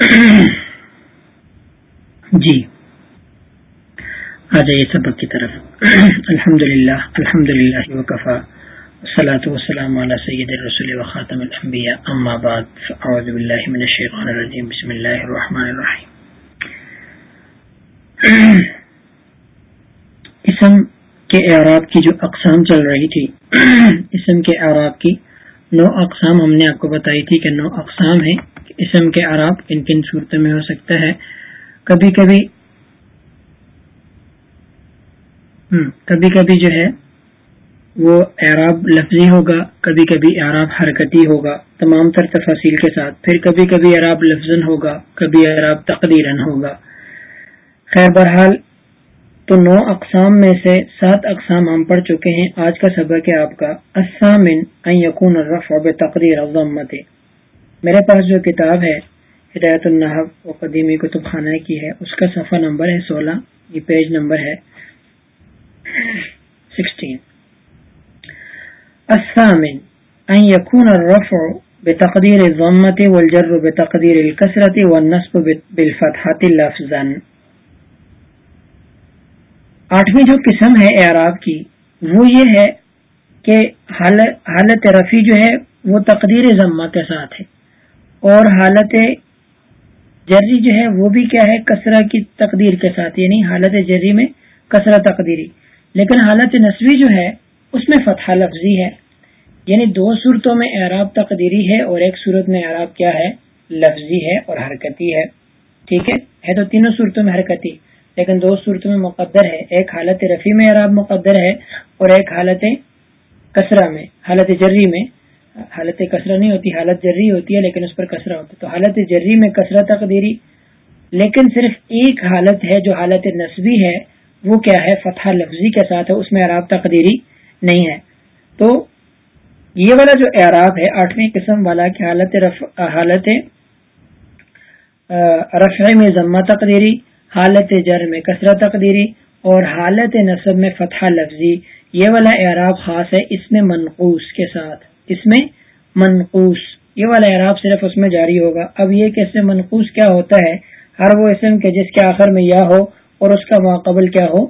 جی۔ آ جائیے سبق کی طرف۔ الحمد للہ الحمد للہ وقفا صلاۃ وسلام علیہ سید رسول وخاتم الانبیاء، اما بعد، اعوذ باللہ من الشیطان الرجیم، بسم اللہ الرحمن الرحیم۔ اسم کے اعراب کی جو اقسام چل رہی تھی، اسم کے اعراب کی نو اقسام ہم نے آپ کو بتائی تھی کہ نو اقسام ہیں۔ اسم کے اعراب کن کن صورتوں میں ہو سکتا ہے۔ کبھی کبھی کبھی کبھی جو ہے، وہ اعراب لفظی ہوگا، کبھی کبھی اعراب حرکتی ہوگا، تمام تر تفاصیل کے ساتھ۔ پھر کبھی کبھی اعراب لفظ ہوگا، کبھی اعراب تقدیرن ہوگا۔ خیر، بہرحال تو نو اقسام میں سے سات اقسام ہم پڑھ چکے ہیں۔ آج کا سبق ہے آپ کا۔ اسامن یقون الرف و تقریر الضمت میرے پاس جو کتاب ہے، ہدایت النحب و قدیمی کتب خانہ کی ہے۔ اس کا صفحہ نمبر ہے سولہ، یہ پیج نمبر ہے سکسٹین الثامن، ان يكون الرفع بتقدير الضمة والجر بتقدير الكسرة والنصب بالفتحة لفظا۔ آٹھویں جو قسم ہے اعراب کی، وہ یہ ہے کہ حالت رفی جو ہے، وہ تقدیر ضمہ کے ساتھ ہے۔ اور حالت جری جو ہے وہ بھی کیا ہے کسرہ کی تقدیر کے ساتھ یعنی حالت جری میں کسرہ تقدیری۔ لیکن حالت نصوی جو ہے، اس میں فتح لفظی ہے۔ یعنی دو صورتوں میں اعراب تقدیری ہے اور ایک صورت میں اعراب کیا ہے، لفظی ہے اور حرکتی ہے۔ ٹھیک ہے؟ ہے تو تینوں صورتوں میں حرکتی۔ لیکن دو صورتوں میں مقدر ہے۔ ایک حالت رفیع میں اعراب مقدر ہے اور ایک حالت کسرہ میں، حالت جری میں حالت کسرہ نہیں ہوتی، حالت جری ہوتی ہے، لیکن اس پر کسرہ ہوتا ہے۔ تو حالت جری میں کسرہ تقدیری، لیکن صرف ایک حالت ہے جو حالت نصبی ہے، وہ کیا ہے؟ فتح لفظی کے ساتھ ہے، اس میں اعراب تقدیری نہیں ہے۔ تو یہ والا جو اعراب ہے، آٹھویں قسم والا کہ حالت رف، حالت رفع میں ضمہ تقدیری، حالت جر میں کثرت تقدیری اور حالت نصب میں فتح لفظی۔ یہ والا اعراب خاص ہے اس میں منقوس کے ساتھ۔ اس میں منقوس یہ والا اعراب صرف اس میں جاری ہوگا۔ اب یہ کہ اس میں منقوس کیا ہوتا ہے، ہر وہ اسم کے جس کے آخر میں یا ہو اور اس کا ماقبل کیا ہو،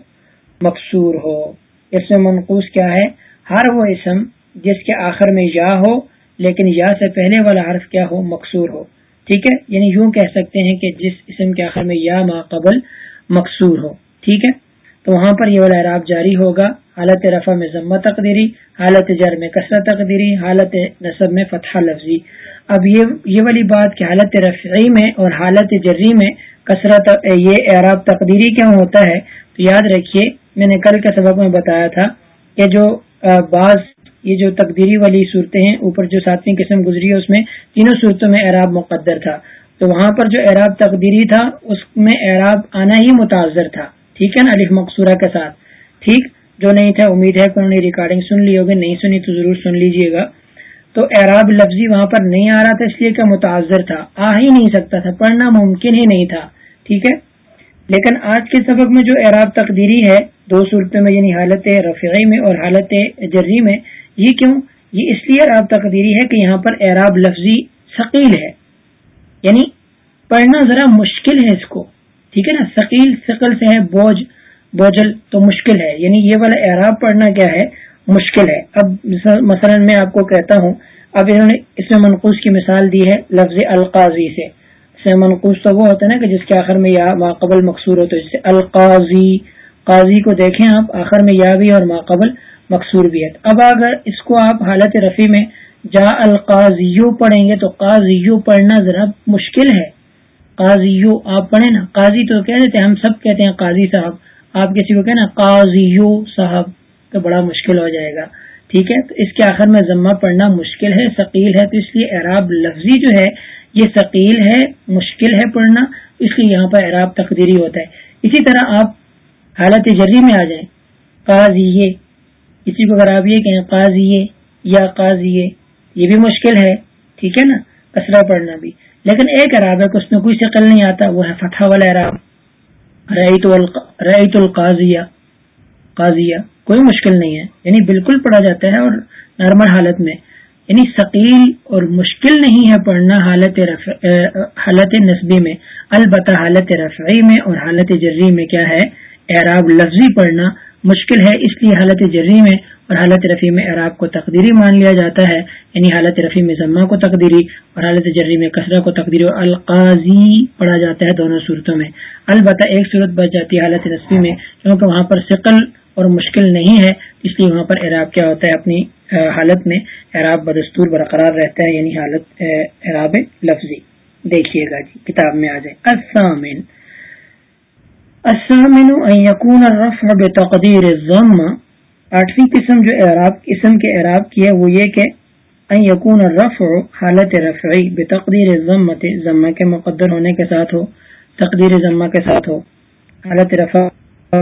مقصور ہو۔ اس میں منقوص کیا ہے؟ ہر وہ اسم جس کے آخر میں یا ہو، لیکن یا سے پہلے والا حرف کیا ہو، مقصور ہو۔ ٹھیک ہے؟ یعنی یوں کہہ سکتے ہیں کہ جس اسم کے آخر میں یا ماقبل مقصور ہو۔ ٹھیک ہے؟ تو وہاں پر یہ والا اعراب جاری ہوگا۔ حالت رفع میں ضمہ تقدیری، حالت جر میں کثرت تقدیری، حالت نصب میں فتح لفظی۔ اب یہ یہ والی بات کہ حالت رفعی میں اور حالت جری میں کثرت یہ اعراب تقدیری کیوں ہوتا ہے؟ تو یاد رکھیے، میں نے کل کے سبق میں بتایا تھا کہ جو بعض، یہ جو تقدیری والی صورتیں ہیں، اوپر جو ساتویں قسم گزری ہے، اس میں تینوں صورتوں میں اعراب مقدر تھا۔ تو وہاں پر جو اعراب تقدیری تھا، اس میں اعراب آنا ہی متاثر تھا۔ ٹھیک ہے نا علیف مقصورہ کے ساتھ۔ ٹھیک؟ جو نہیں تھا، امید ہے کہ انہوں نے ریکارڈنگ سن لی ہوگی، نہیں سنی تو ضرور سن لیجیے گا۔ تو اعراب لفظی وہاں پر نہیں آ رہا تھا، اس لیے کہ متاثر تھا۔ آ ہی نہیں سکتا تھا، پڑھنا ممکن ہی نہیں تھا۔ ٹھیک ہے؟ لیکن آج کے سبق میں جو اعراب تقدیری ہے، دو صورتوں میں یعنی حالت رفیعی میں اور حالت جری میں، یہ کیوں؟ یہ اس لیے اعراب تقدیری ہے کہ یہاں پر اعراب لفظی ثقیل ہے۔ یعنی پڑھنا ذرا مشکل ہے اس کو۔ ٹھیک ہے نا؟ ثقیل ثقل سے ہے بوجھ بوجل تو مشکل ہے۔ یعنی یہ والا اعراب پڑھنا کیا ہے؟ مشکل ہے۔ اب مثلا میں آپ کو کہتا ہوں، اب انہوں نے اس میں منقوص کی مثال دی ہے لفظ القاضی سے۔ سے منقوص تو وہ ہوتا ہے نا کہ جس کے آخر میں یا ماقبل مقصور ہو تو جیسے القاضی۔ قاضی کو دیکھیں آپ، آخر میں یا بھی اور ماقبل مقصور بھی ہے۔ اب اگر اس کو آپ حالت رفیع میں جا القاضیو پڑھیں گے تو قاضیو پڑھنا ذرا مشکل ہے۔ قاضیو آپ پڑھیں نا، قاضی تو کہہ دیتے ہم سب کہتے ہیں قاضی صاحب۔ آپ کسی کو کہنا قاضیو صاحب تو بڑا مشکل ہو جائے گا۔ ٹھیک ہے؟ تو اس کے آخر میں ضمہ پڑھنا مشکل ہے، ثقیل ہے تو اس لیے اعراب لفظی جو ہے، یہ ثقیل ہے، مشکل ہے پڑھنا، اس لیے یہاں پر اعراب تقدیری ہوتا ہے۔ اسی طرح آپ حالت جری میں آ جائیں، قاضی کسی کو اگر آپ یہ کہیں قاضی یا قاضی یہ بھی مشکل ہے، ٹھیک ہے نا؟ کسرا پڑھنا بھی۔ لیکن ایک عراب ہے کہ اس میں کوئی شکل نہیں آتا، وہ ہے فتح والا عراب ریت القاضیہ۔ قاضیہ، کوئی مشکل نہیں ہے۔ یعنی بالکل پڑھا جاتا ہے اور نارمل حالت میں۔ یعنی ثقیل اور مشکل نہیں ہے پڑھنا حالت حالت نصبی میں۔ البتہ حالت رفعی میں اور حالت جری میں کیا ہے؟ اعراب لفظی پڑھنا مشکل ہے، اس لیے حالت جری میں اور حالت رفیع میں اعراب کو تقدیری مان لیا جاتا ہے یعنی حالت رفیع میں ضمہ کو تقدیری اور حالت جری میں کثرہ کو تقدیری اور القاضی پڑھا جاتا ہے دونوں صورتوں میں۔ البتہ ایک صورت بچ جاتی ہے حالت نصفی میں، کیونکہ وہاں پر ثقل اور مشکل نہیں ہے، اس لیے وہاں پر اعراب کیا ہوتا ہے اپنی حالت میں۔ اعراب بدستور برقرار رہتا ہے یعنی حالت اعراب لفظی۔ دیکھیے گا جی کتاب میں آ جائے۔ السامن السامن ان يكون الرفع بتقدير الضم آٹھویں قسم جو اعراب قسم کے اعراب کی ہے وہ یہ کہ ان یقون رف حالت رفعی بے تقدیر ضمت ضمہ کے مقدر ہونے کے ساتھ ہو، تقدیر ضمہ کے ساتھ ہو۔ حالت رفع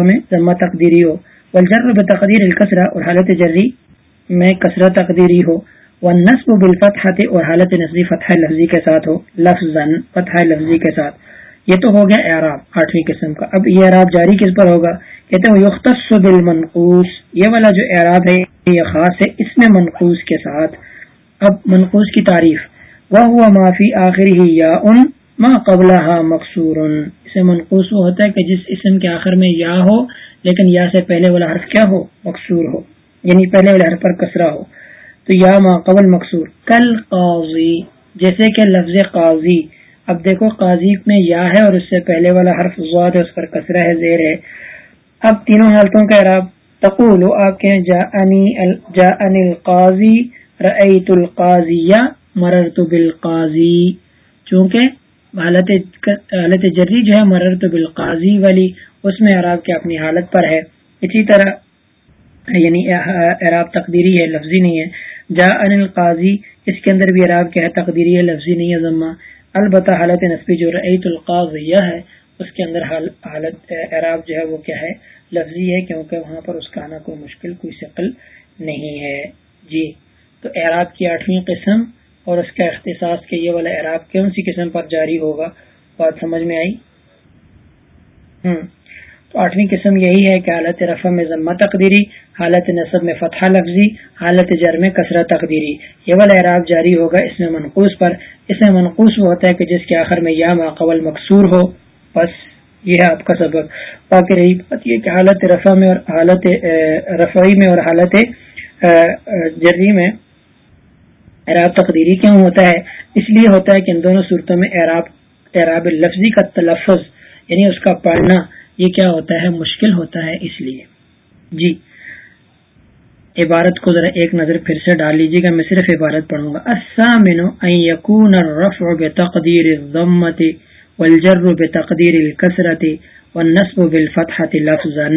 میں ضمہ تقدیری ہو۔ والجر بتقدیر الکسرہ اور حالت جری میں کثرت تقدیری ہو۔ وہ نصب بالفتحت اور حالت نصبی فتح لفظی کے ساتھ ہو۔ لفظ فتح لفظی کے ساتھ۔ یہ تو ہو گیا اعراب، آٹھویں قسم کا۔ اب یہ اعراب جاری کس پر ہوگا؟ کہتے ہیں یختص بالمنقوس یہ والا جو اعراب ہے، یہ خاص ہے اس میں منقوس کے ساتھ۔ اب منقوس کی تعریف۔ وہ ہوا معافی آخری ہی یا ان ما قبل مقصور۔ اسے منقوس وہ ہوتا ہے کہ جس اسم کے آخر میں یا ہو، لیکن یا سے پہلے والا حرف کیا ہو؟ مقصور ہو۔ یعنی پہلے والا حرف پر کسرا ہو۔ تو یا ما قبل مقصور۔ کل قاضی جیسے کہ لفظ قاضی۔ اب دیکھو قاضی میں یا ہے اور اس سے پہلے والا حرف زواد ہے، اس پر کسرہ ہے، زیر ہے۔ اب تینوں حالتوں کا اعراب، تقول، آپ کے جا جا القاضی رعیت القاضیہ، مررت بالقاضی۔ چونکہ حالت حالت جری جو ہے، مررت بالقاضی والی، اس میں عراب کے اپنی حالت پر ہے۔ اسی طرح یعنی عراب تقدیری ہے، لفظی نہیں ہے۔ جا ان القاضی، اس کے اندر بھی عراب کیا ہے، تقدیری ہے، لفظی نہیں ہے، ضمہ۔ البتہ حالت نصبی جو رعیت القاضیہ ہے، اس کے اندر حالت اعراب جو ہے وہ کیا ہے؟ لفظی ہے کیونکہ وہاں پر اس کا آنا کوئی مشکل، کوئی شکل نہیں ہے۔ جی تو اعراب کی آٹھویں قسم اور اس کا اختصاص کے یہ والا اعراب کون سی قسم پر جاری ہوگا؟ بات سمجھ میں آئی؟ ہوں تو آٹھویں قسم یہی ہے کہ حالت رفع میں ضمہ تقدیری، حالت نصب میں فتح لفظی، حالت جر میں کثرت تقدیری۔ یہ والا اعراب جاری ہوگا اس میں منقوص پر۔ اس میں منقوص وہ ہوتا ہے کہ جس کے آخر میں یا ماقبل مقصور ہو۔ بس یہ ہے آپ کا سبق۔ باقی رہی بات یہ کہ حالت رفع میں اور حالت رفعی میں اور حالت جری میں اعراب تقدیری کیوں ہوتا ہے؟ اس لیے ہوتا ہے کہ ان دونوں صورتوں میں اعراب اعراب لفظی کا تلفظ یعنی اس کا پڑھنا یہ کیا ہوتا ہے؟ مشکل ہوتا ہے اس لیے۔ جی۔ عبارت کو ذرا ایک نظر پھر سے ڈال لیجیے گا، میں صرف عبارت پڑھوں گا۔ السامن ان يكون الرفع بتقدير الضمه والجر بتقدير الكسره والنصب بالفتحه لفظا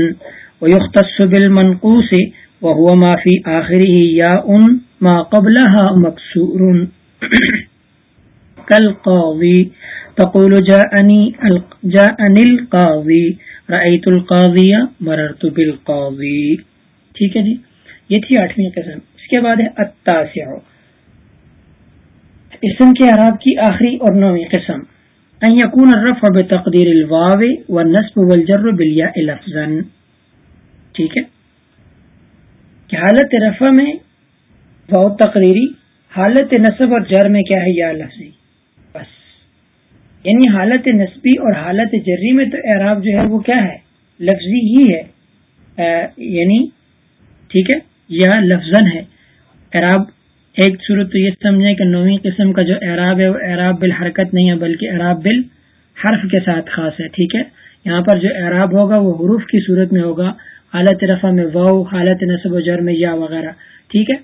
ويختص بالمنقوص وهو ما في اخره ياء ما قبلها مكسور. كالقاضي، تقول جاءني جاءني القاضي. رأیت القاضیہ مررت بالقاضی ٹھیک ہے جی؟ یہ تھی آٹھویں قسم. اس کے بعد ہے التاسع. اسم کے عراب کی آخری اور نویں قسم. ان یکون الرفع بتقدیر الواو والنصب والجر بالیاء لفظا. ٹھیک ہے؟ کہ حالت رفع میں واو تقریری حالت نصب اور جر میں کیا ہے؟ یا لفظی. یعنی حالت نسبی اور حالت جری میں تو اعراب جو ہے وہ کیا ہے؟ لفظی ہی ہے۔ یعنی ٹھیک ہے یا لفظ ہے۔ اعراب، ایک صورت تو یہ سمجھیں کہ نویں قسم کا جو اعراب ہے وہ اعراب بالحرکت نہیں ہے، بلکہ اعراب بال حرف کے ساتھ خاص ہے، ٹھیک ہے؟ یہاں پر جو اعراب ہوگا وہ حروف کی صورت میں ہوگا، حالت رفع میں واؤ حالت نصب و جر میں یا وغیرہ، ٹھیک ہے؟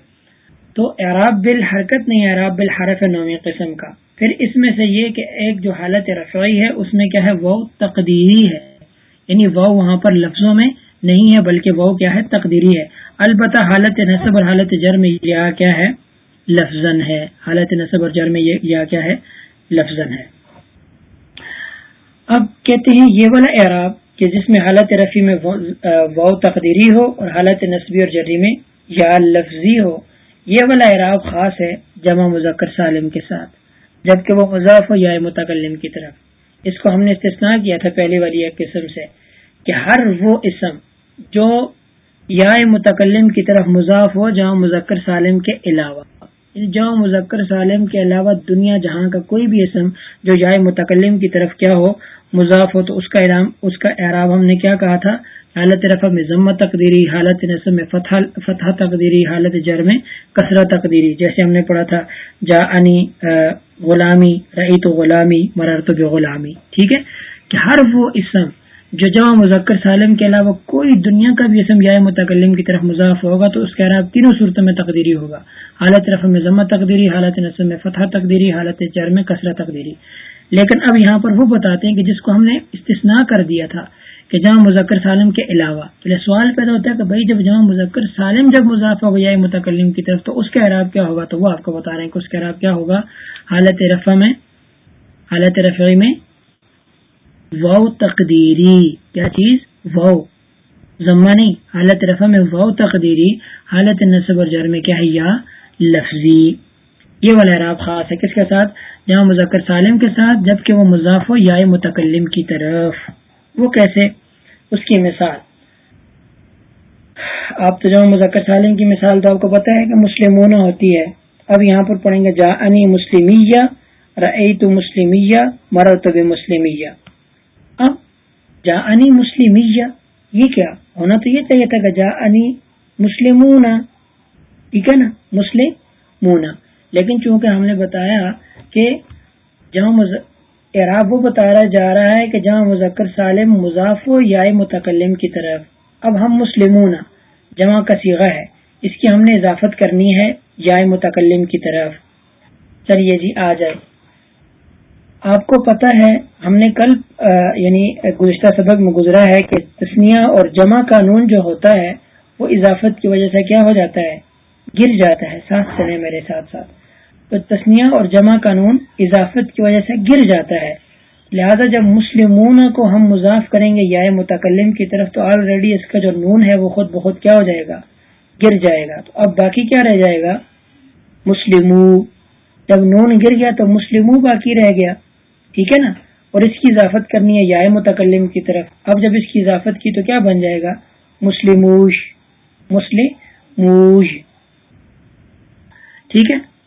تو اعراب بالحرکت نہیں اعراب بالحرف ہے نویں قسم کا۔ پھر اس میں سے یہ کہ ایک جو حالت رفعی ہے، اس میں کیا ہے؟ وہ تقدیری ہے۔ یعنی وہ وہاں پر لفظوں میں نہیں ہے، بلکہ وہ کیا ہے؟ تقدیری ہے۔ البتہ حالت نصب اور حالت جر میں یہ کیا ہے؟ لفظ ہے۔ حالت نصب اور جر میں یہ کیا ہے؟ لفظ ہے۔ اب کہتے ہیں یہ والا اعراب کہ جس میں حالت رفیع میں وہ تقدیری ہو اور حالت نصبی اور جری میں یا لفظی ہو، یہ والا اعراب خاص ہے جمع مذکر سالم کے ساتھ۔ جبکہ وہ مضاف ہو یا متکلم کی طرف۔ اس کو ہم نے استثناء کیا تھا پہلی والی ایک قسم سے کہ ہر وہ اسم جو یا متکلم کی طرف مضاف ہو، جہاں مذکر سالم کے علاوہ۔ جاؤ مذکر سالم کے علاوہ دنیا جہاں کا کوئی بھی اسم جو جائے متکلم کی طرف کیا ہو، مضاف ہو، تو اس کا ارام اس کا اعراب ہم نے کیا کہا تھا؟ حالت رفع میں ضمت تقدیری، حالت نصب میں فتح فتح تقدیری، حالت جر میں کثرت تقدیری، جیسے ہم نے پڑھا تھا جا انی غلامی رعی تو غلامی مرر تو غلامی ٹھیک ہے؟ کہ ہر وہ اسم جو جمع مذکر سالم کے علاوہ کوئی دنیا کا بھی اسم جائے متکلم کی طرف مضاف ہوگا تو اس کے عراب تینوں صورتوں میں تقدیری ہوگا۔ حالت رفع میں ضمت تقدیری، حالت نصب میں فتح تقدیری، حالت جر میں کثرت تقدیری۔ لیکن اب یہاں پر وہ بتاتے ہیں کہ جس کو ہم نے استثناء کر دیا تھا کہ جہاں مذکر سالم کے علاوہ، تو سوال پیدا ہوتا ہے کہ بھائی جب جہاں مذکر سالم جب مضاف ہو جائے متکلم کی طرف، تو اس کے عراب کیا ہوگا؟ تو وہ آپ کو بتا رہے ہیں کہ اس کے عراب کیا ہوگا۔ حالت رفع میں، حالت رفعی میں و تقدیری، کیا چیز؟ و زمانی حالت رفع میں و تقدیری، حالت نصب اور جر میں کیا ہے؟ یا لفظی۔ یہ والا عراب خاص ہے کس کے ساتھ؟ جہاں مذکر سالم کے ساتھ، جبکہ وہ مضاف ہو یا متکلم کی طرف۔ وہ کیسے؟ اس کی مثال۔ آپ تو جہاں مذکر سالم کی مثال تو آپ کو پتا ہے کہ مسلمون ہوتی ہے۔ اب یہاں پر پڑھیں گے جا انی مسلمیہ رئی تو مسلمیہ مرتب مسلمیہ اب جا انی مسلمیہ، یہ کیا؟ ہونا تو یہ چاہیے تھا کہ جا انی مسلمون ٹھیک ہے نا؟ مسلم مونا لیکن چونکہ ہم نے بتایا کہ جہاں اعراب وہ بتایا جا رہا ہے کہ جہاں مذکر سالم مضاف و یا متکلم کی طرف۔ اب ہم مسلمون جمع کا سیغہ ہے۔ اس کی ہم نے اضافت کرنی ہے یا متکلم کی طرف۔ چلیے جی آ جائے۔ آپ کو پتا ہے، ہم نے کل یعنی گزشتہ سبق میں گزرا ہے کہ تسنیا اور جمع قانون جو ہوتا ہے، وہ اضافت کی وجہ سے کیا ہو جاتا ہے؟ گر جاتا ہے، ساتھ چلے میرے ساتھ ساتھ۔ تو تسنیا اور جمع قانون اضافت کی وجہ سے گر جاتا ہے۔ لہذا جب مسلمون کو ہم مضاف کریں گے یا متکلم کی طرف، تو آلریڈی اس کا جو نون ہے، وہ خود بہت کیا ہو جائے گا؟ گر جائے گا۔ تو اب باقی کیا رہ جائے گا؟ مسلم جب نون گر گیا تو مسلم باقی رہ گیا۔ ٹھیک ہے نا؟ اور اس کی اضافت کرنی ہے یا متکلم کی طرف۔ اب جب اس کی اضافت کی تو کیا بن جائے گا؟ مسلموش۔ مسلم ٹھیک ہے؟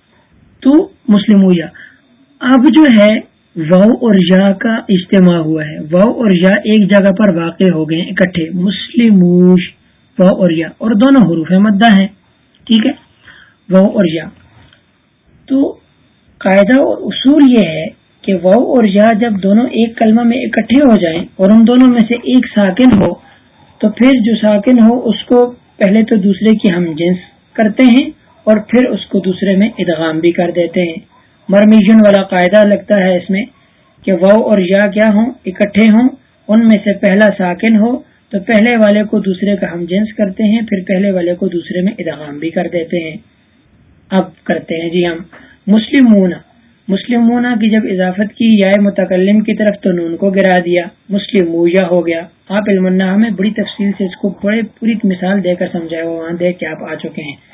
تو مسلم اب جو ہے و اور یا کا اجتماع ہوا ہے۔ و اور یا ایک جگہ پر واقع ہو گئے، اکٹھے۔ مسلم و اور یا۔ اور دونوں حروف مدہ ہیں۔ ٹھیک ہے؟ و اور یا۔ تو قاعدہ اور اصول یہ ہے کہ و اور یا جب دونوں ایک کلمہ میں اکٹھے ہو جائیں اور ان دونوں میں سے ایک ساکن ہو، تو پھر جو ساکن ہو، اس کو پہلے تو دوسرے کی ہم جنس کرتے ہیں۔ اور پھر اس کو دوسرے میں ادغام بھی کر دیتے ہیں۔ مرمیجن والا قاعدہ لگتا ہے اس میں کہ وہ اور یا کیا ہوں؟ اکٹھے ہوں، ان میں سے پہلا ساکن ہو، تو پہلے والے کو دوسرے کا ہم جنس کرتے ہیں، پھر پہلے والے کو دوسرے میں ادغام بھی کر دیتے ہیں۔ اب کرتے ہیں جی ہم۔ مسلم مونا مسلم مونا کی جب اضافت کی یا متکلم کی طرف تو نون کو گرا دیا۔ مسلم مویا ہو گیا۔ آپ علم ہمیں بڑی تفصیل سے اس کو بڑے، پوری مثال دے کر سمجھائے وہاں دیکھ کے آپ آ چکے ہیں۔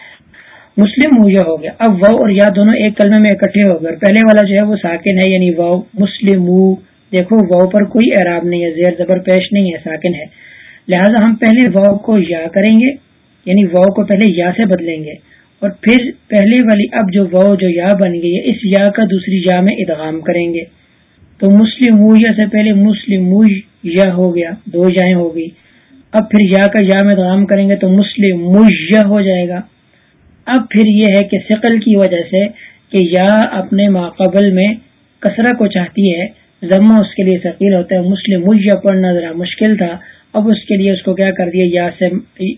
مسلم موجہ ہو گیا، اب وہ اور یا دونوں ایک کلمے میں اکٹھے ہو گئے۔ پہلے والا جو ہے وہ ساکن ہے یعنی وہ مسلم دیکھو وہ پر کوئی اعراب نہیں ہے، زیر زبر پیش نہیں ہے، ساکن ہے۔ لہذا ہم پہلے وہ کو یا کریں گے یعنی وہ کو پہلے یا سے بدلیں گے۔ اور پھر پہلے والی اب جو وہ جو یا بن گئی ہے، اس یا کا دوسری یا میں ادغام کریں گے۔ تو مسلم سے پہلے مسلم یا ہو گیا، دو جائیں ہو گئی۔ اب پھر یا کا یا میں ادغام کریں گے، تو مسلم ہو جائے گا۔ اب پھر یہ ہے کہ شکل کی وجہ سے کہ یا اپنے ماقبل میں کثرہ کو چاہتی ہے، ضمہ اس کے لیے ثقیل ہوتا ہے، مسلم مجھے پڑھنا ذرا مشکل تھا، اب اس کے لیے اس کو کیا کر دیا، یا سے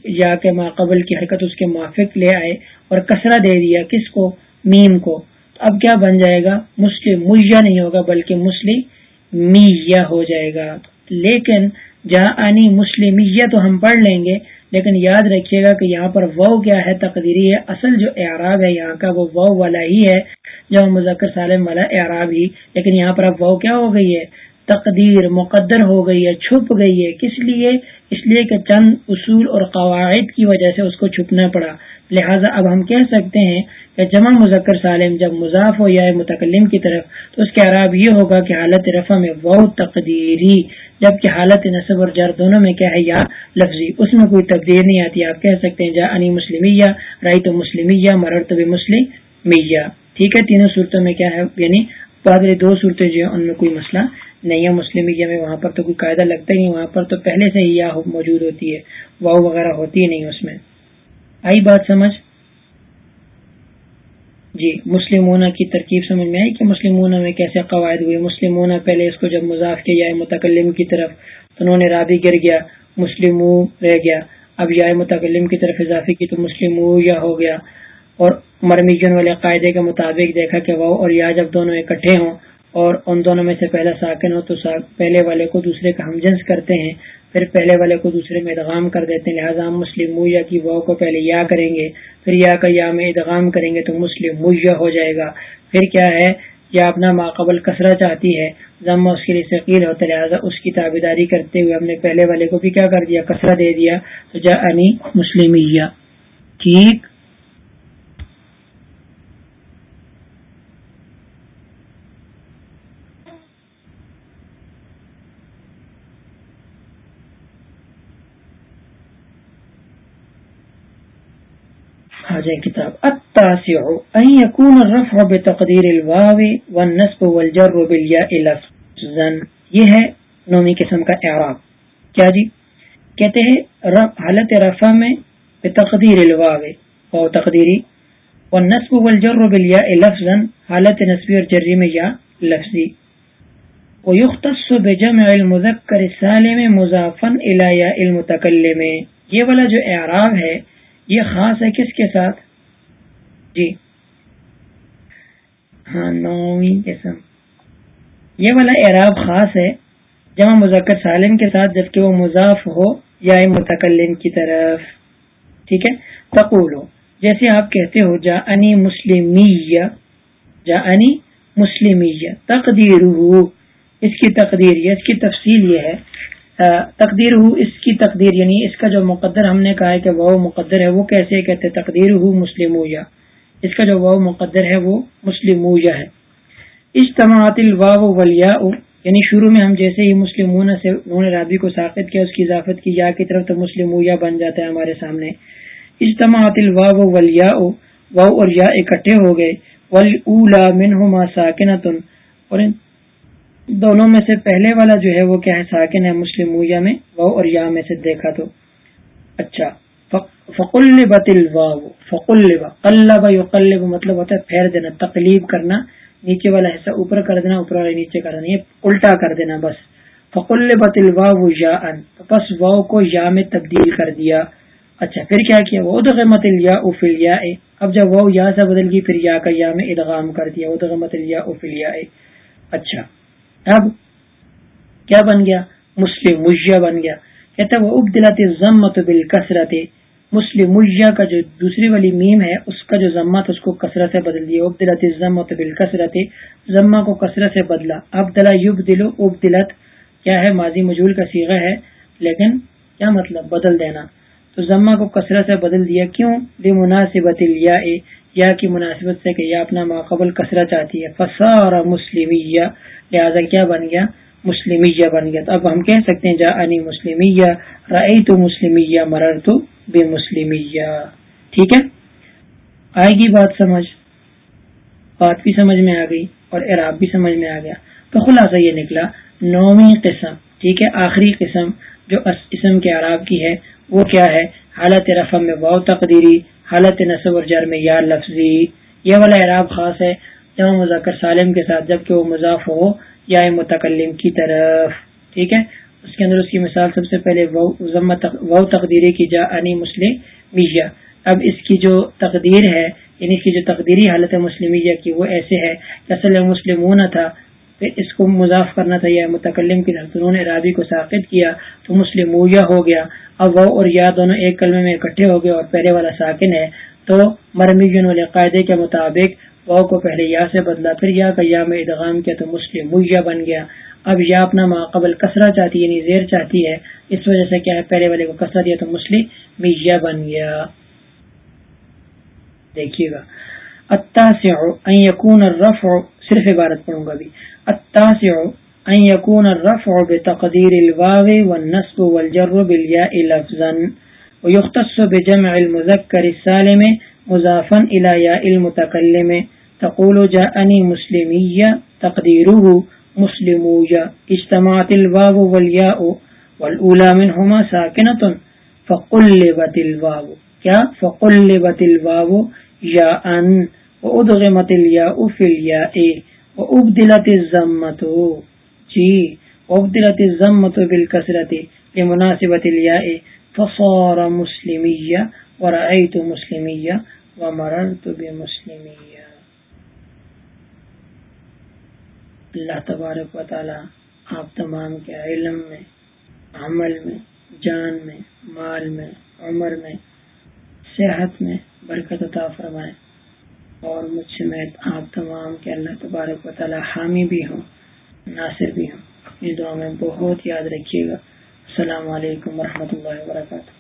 یا کے ماقبل کی حرکت اس کے موافق لے آئے اور کثرہ دے دیا کس کو؟ میم کو۔ تو اب کیا بن جائے گا؟ مسلم مجھا نہیں ہوگا، بلکہ مسلم میہ ہو جائے گا۔ لیکن جہاں آنی مسلمیہ تو ہم پڑھ لیں گے لیکن یاد رکھیے گا کہ یہاں پر وہ کیا ہے، تقدیری ہے، اصل جو اعراب ہے یہاں کا وہ وہ والا ہی ہے، جو مذکر سالم والا اعراب ہی۔ لیکن یہاں پر اب وہ کیا ہو گئی ہے؟ تقدیر مقدر ہو گئی ہے، چھپ گئی ہے۔ کس لیے؟ اس لیے کہ چند اصول اور قواعد کی وجہ سے اس کو چھپنا پڑا۔ لہٰذا اب ہم کہہ سکتے ہیں کہ جمع مذکر سالم جب مضاف ہو یا متکلم کی طرف، تو اس کے عراب یہ ہوگا کہ حالت رفع میں وہ تقدیری، جبکہ حالت نصب اور جر دونوں میں کیا ہے؟ یا لفظی۔ اس میں کوئی تقدیر نہیں آتی۔ آپ کہہ سکتے ہیں، جا انی مسلم رائی تو مسلم مرر تو مسلم میاں ٹھیک ہے، تینوں صورتوں میں کیا ہے؟ یعنی پادری دو صورتیں جو ہیں، ان میں کوئی مسئلہ نہیں مسلم میں وہاں پر تو کوئی قاعدہ لگتا ہی وہاں پر تو پہلے سے ہی یا موجود ہوتی ہے۔ واؤ وغیرہ ہوتی ہی نہیں اس میں۔ آئی بات سمجھ؟ جی مسلمون کی ترکیب سمجھ میں آئی کہ مسلمون میں کیسے قواعد ہوئے۔ مسلمون پہلے اس کو جب مضاف کیا جائے متکلم کی طرف، تو انہوں نے رابی گر گیا مسلم رہ گیا۔ اب یا متکلم کی طرف اضافی کی تو مسلم یا ہو گیا۔ اور مرمیجن والے قاعدے کے مطابق دیکھا کہ وہ اور یا جب دونوں اکٹھے ہوں اور ان دونوں میں سے پہلا ساکن ہو تو پہلے والے کو دوسرے کا ہمجنس کرتے ہیں، پھر پہلے والے کو دوسرے میں ادغام کر دیتے ہیں، لہٰذا ہم مسلم یا کی واؤ کو پہلے یا کریں گے، پھر یا کا یا میں ادغام کریں گے تو مسلم یا ہو جائے گا۔ پھر کیا ہے؟ یا اپنا ماقبل کثرہ چاہتی ہے ضمہ اس کے لیے ثقیل ہوتا لہٰذا اس کی تابے داری کرتے ہوئے ہم نے پہلے والے کو بھی کیا کر دیا کثرہ دے دیا۔ تو جا انی مسلم ٹھیک؟ جائیں کتاب۔ التاسع، ان يكون الرفع بتقدير الواو والنصب والجر بالياء لفظا۔ یہ ہے نومی قسم کا اعراب۔ کیا جی؟ کہتے ہیں حالت رفع میں بتقدیر الواو او تقدیری۔ والنصب والجر بالياء لفظا، حالت نصبی اور جری میں یا لفظی۔ ويختص بجمع المذکر السالم مضافا الى ياء المتکلم۔ یہ والا جو اعراب ہے یہ خاص ہے کس کے ساتھ؟ جی۔ ہاں نویں قسم۔ یہ والا اعراب خاص ہے جمع مذکر سالم کے ساتھ جبکہ وہ مضاف ہو یا متکلم کی طرف۔ ٹھیک ہے؟ تقول ہو جیسے آپ کہتے ہو جا انی مسلمیہ جا انی مسلمیہ تقدیر اس کی تقدیر اس کی تفصیل یہ ہے تقدیر ہو اس کی تقدیر یعنی اس کا جو مقدر ہم نے کہا ہے کہ وہ مقدر ہے، وہ کیسے کہتے تقدیر ہو مسلم یا اس کا جو واو مقدر ہے، وہ مسلم یا ہے۔ اجتماعت الواو ولیاء یعنی شروع میں ہم جیسے ہی مسلمون سے انہوں نے رابی کو ساقت کیا، اس کی اضافت کی، یا کی طرف تو مسلم یا بن جاتا ہے ہمارے سامنے۔ اجتماعت الواو ولیاء واو اور یا اکٹھے ہو گئے۔ ولا منہما ساکنتن۔ اور دونوں میں سے پہلے والا جو ہے وہ کیا ہے؟ ساکن ہے مسلم میں واؤ اور یا میں سے دیکھا تو۔ اچھا۔ فقل بتل واؤ فقل قلب یقلب مطلب ہوتا ہے پھیر دینا، تقلیب کرنا۔ نیچے والا حصہ اوپر کر دینا، اوپر والا نیچے کر دینا، یہ الٹا کر دینا بس۔ فقل بتل واؤ یا ان بس واؤ کو یا میں تبدیل کر دیا۔ اچھا پھر کیا کیا؟ وہ ادغمت الیا افل یا اب جب وہ یا سے بدل گئی، پھر یا کا یا میں ادغام کر دیا۔ ادغمت الیا افل یا اچھا۔ اب کیا بن گیا؟ مسلم مجھا بن گیا۔ کہتا وہ اب دلاتے ضمت بال مسلم مجھا کا جو دوسری والی میم ہے، اس کا جو ضمت اس کو کثرت سے بدل دیا۔ اب دلاتے ضمت بال کثرت ضمہ کو کثرت سے بدلا۔ اب دلا یوب دلو اب دلت کیا ہے؟ ماضی مجول کا سیغہ ہے، لیکن کیا مطلب؟ بدل دینا۔ تو ضمہ کو کثرت سے بدل دیا، کیوں؟ بے مناسبت یا کی مناسبت سے کہ یا اپنا ماقبل کثرت چاہتی ہے۔ فسار مسلم لہٰذا کیا بن گیا؟ مسلمیہ بن گیا۔ تو اب ہم کہہ سکتے ہیں جا انی مسلمیہ رئی تو مسلمیہ مرر تو بے مسلمیہ ٹھیک ہے؟ آئے گی بات سمجھ۔ بات بھی سمجھ میں آ گئی اور اعراب بھی سمجھ میں آ گیا۔ تو خلاصہ یہ نکلا، نویں قسم، ٹھیک ہے؟ آخری قسم جو اسم کے عراب کی ہے وہ کیا ہے؟ حالت رفع میں واؤ تقدیری، حالت نصب اور جر میں یا لفظی۔ یہ والا اعراب خاص ہے جمع مذکر سالم کے ساتھ، جبکہ وہ مضاف ہو یا متکلم کی طرف۔ ٹھیک ہے؟ اس کے اندر اس کی مثال سب سے پہلے وہ تقدیری کی جا انی مسلم میجا اب اس کی جو تقدیر ہے یعنی اس کی جو تقدیری حالت مسلمیہ کی، وہ ایسے ہے اصل مسلم تھا پھر اس کو مضاف کرنا تھا، یا متکلم کی طرف۔ انہوں نے رابی کو ثابت کیا تو مسلم ہو گیا اب وہ اور یا دونوں ایک کلمے میں اکٹھے ہو گئے اور پہلے والا ساکن ہے۔ تو مرمی والے قاعدے کے مطابق واؤ کو پہلے یا سے بدلا، پھر یا کا یا میں ادغام کیا تو مسلم میا بن گیا۔ اب یا اپنا ماقبل کسرا چاہتی یعنی زیر چاہتی ہے، اس وجہ سے کیا ہے؟ پہلے والے کو کسرا دیا تو مسلم میا بن گیا۔ دیکھیے گا۔ اتاسع ان يكون الرفع صرف عبارت پڑھوں گا بھی اتاسع ان يكون الرفع بتقدير الواو والنصب والجر بالياء لفظا. ويختص بجمع المذكر السالم مضافن الا المتکلم. تقول جاءنی مسلمیہ تقدیرہ مسلمویا اجتماعت الواو والیاء والاولا منہما ساکنتن فقلبت الواو. کیا؟ فقلبت الواو یا ان وادغمت الیاء فی الیاء وابدلت الزمت جی وابدلت الزمت بالکسرت لمناسبت الیاء فصار مسلمیہ ورأیت مسلمیہ ومررت بمسلمیہ اللہ تبارک و تعالی آپ تمام کے علم میں، عمل میں، جان میں، مال میں، عمر میں، صحت میں برکت عطا فرمائے۔ اور مجھ سے میں آپ تمام کے اللہ تبارک و تعالی حامی بھی ہوں، ناصر بھی ہوں۔ اس دعا میں بہت یاد رکھیے گا۔ السلام علیکم ورحمۃ اللہ وبرکاتہ۔